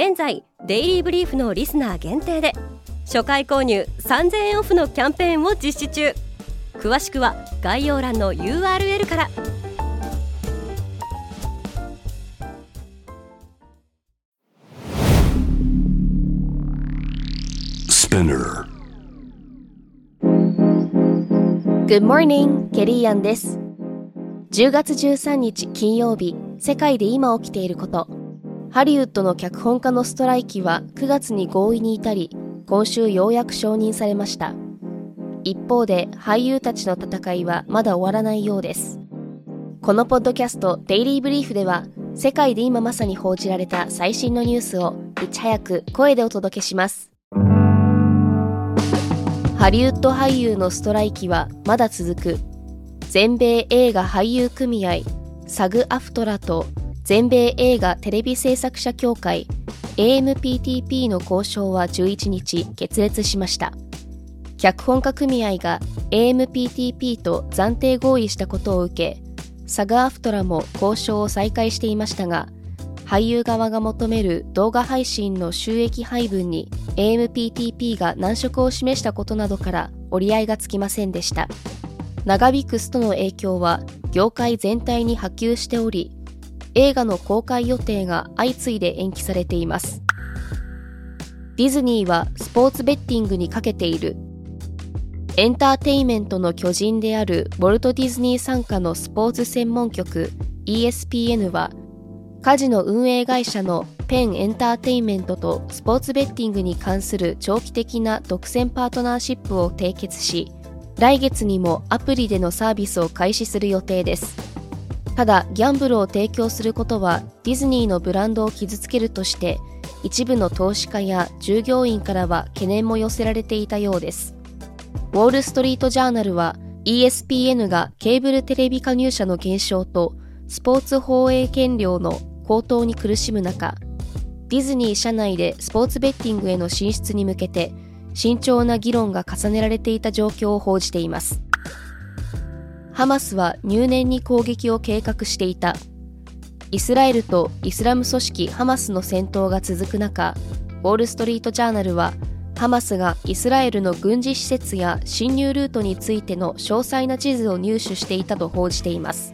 現在デイリーブリーフのリスナー限定で初回購入3000円オフのキャンペーンを実施中。詳しくは概要欄の URL から。Good morning, ケリーアンです。10月13日金曜日世界で今起きていることハリウッドの脚本家のストライキは9月に合意に至り今週ようやく承認されました。一方で俳優たちの戦いはまだ終わらないようです。このポッドキャストデイリーブリーフでは世界で今まさに報じられた最新のニュースをいち早く声でお届けします。ハリウッド俳優のストライキはまだ続く。全米映画俳優組合サグアフトラと全米映画テレビ制作者協会 AMPTP の交渉は11日決裂しました。脚本家組合が AMPTP と暫定合意したことを受けサグアフトラも交渉を再開していましたが俳優側が求める動画配信の収益配分に AMPTP が難色を示したことなどから折り合いがつきませんでした。長引くストの影響は業界全体に波及しており映画の公開予定が相次いで延期されています。ディズニーはスポーツベッティングにかけている。エンターテイメントの巨人であるウォルト・ディズニー傘下のスポーツ専門局 ESPN はカジノ運営会社のペンエンターテイメントとスポーツベッティングに関する長期的な独占パートナーシップを締結し来月にもアプリでのサービスを開始する予定です。ただギャンブルを提供することはディズニーのブランドを傷つけるとして一部の投資家や従業員からは懸念も寄せられていたようです。ウォール・ストリート・ジャーナルは ESPN がケーブルテレビ加入者の減少とスポーツ放映権料の高騰に苦しむ中ディズニー社内でスポーツベッティングへの進出に向けて慎重な議論が重ねられていた状況を報じています。ハマスは入念に攻撃を計画していた。イスラエルとイスラム組織ハマスの戦闘が続く中ウォール・ストリート・ジャーナルはハマスがイスラエルの軍事施設や侵入ルートについての詳細な地図を入手していたと報じています。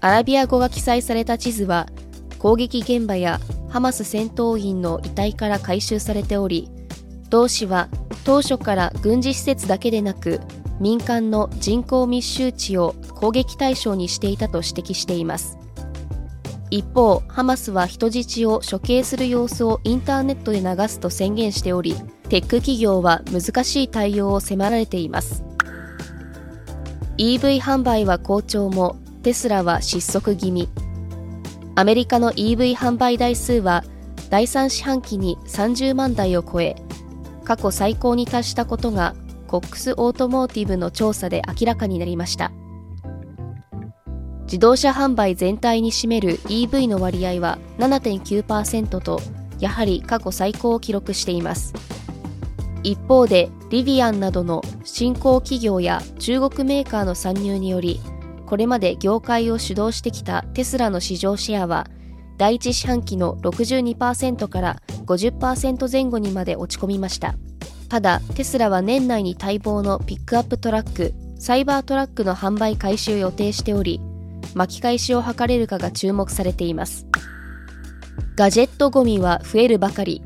アラビア語が記載された地図は攻撃現場やハマス戦闘員の遺体から回収されており同氏は当初から軍事施設だけでなく民間の人口密集地を攻撃対象にしていたと指摘しています。一方ハマスは人質を処刑する様子をインターネットで流すと宣言しておりテック企業は難しい対応を迫られています。EV 販売は好調もテスラは失速気味。アメリカの EV 販売台数は第3四半期に30万台を超え過去最高に達したことがコックスオートモーティブの調査で明らかになりました。自動車販売全体に占める EV の割合は7.9%とやはり過去最高を記録しています。一方でリビアンなどの新興企業や中国メーカーの参入によりこれまで業界を主導してきたテスラの市場シェアは第一四半期の62%から50%前後にまで落ち込みました。ただテスラは年内に待望のピックアップトラックサイバートラックの販売開始を予定しており巻き返しを図れるかが注目されています。ガジェットゴミは増えるばかり。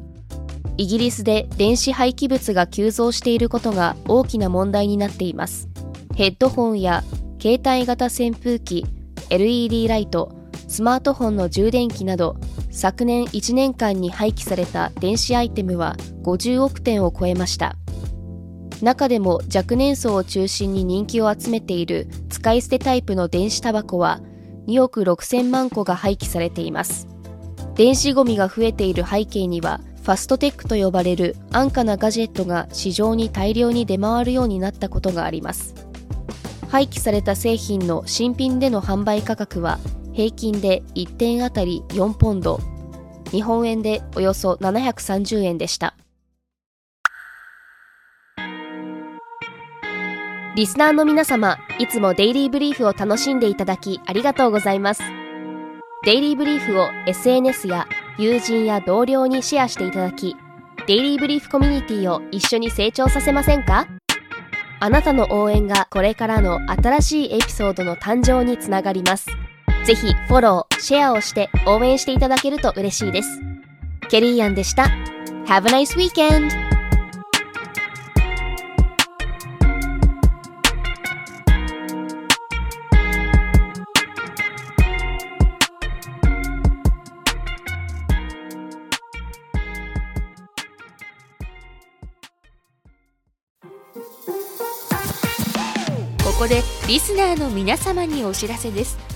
イギリスで電子廃棄物が急増していることが大きな問題になっています。ヘッドホンや携帯型扇風機 LED ライトスマートフォンの充電器など昨年1年間に廃棄された電子アイテムは50億点を超えました。中でも若年層を中心に人気を集めている使い捨てタイプの電子タバコは2億6000万個が廃棄されています。電子ゴミが増えている背景にはファストテックと呼ばれる安価なガジェットが市場に大量に出回るようになったことがあります。廃棄された製品の新品での販売価格は平均で1点あたり4ポンド。日本円でおよそ730円でした。リスナーの皆様いつもデイリーブリーフを楽しんでいただきありがとうございます。デイリーブリーフを SNS や友人や同僚にシェアしていただきデイリーブリーフコミュニティを一緒に成長させませんか？あなたの応援がこれからの新しいエピソードの誕生につながります。ぜひフォロー、シェアをして応援していただけると嬉しいです。ケリーアンでした。Have a nice weekend! ここでリスナーの皆様にお知らせです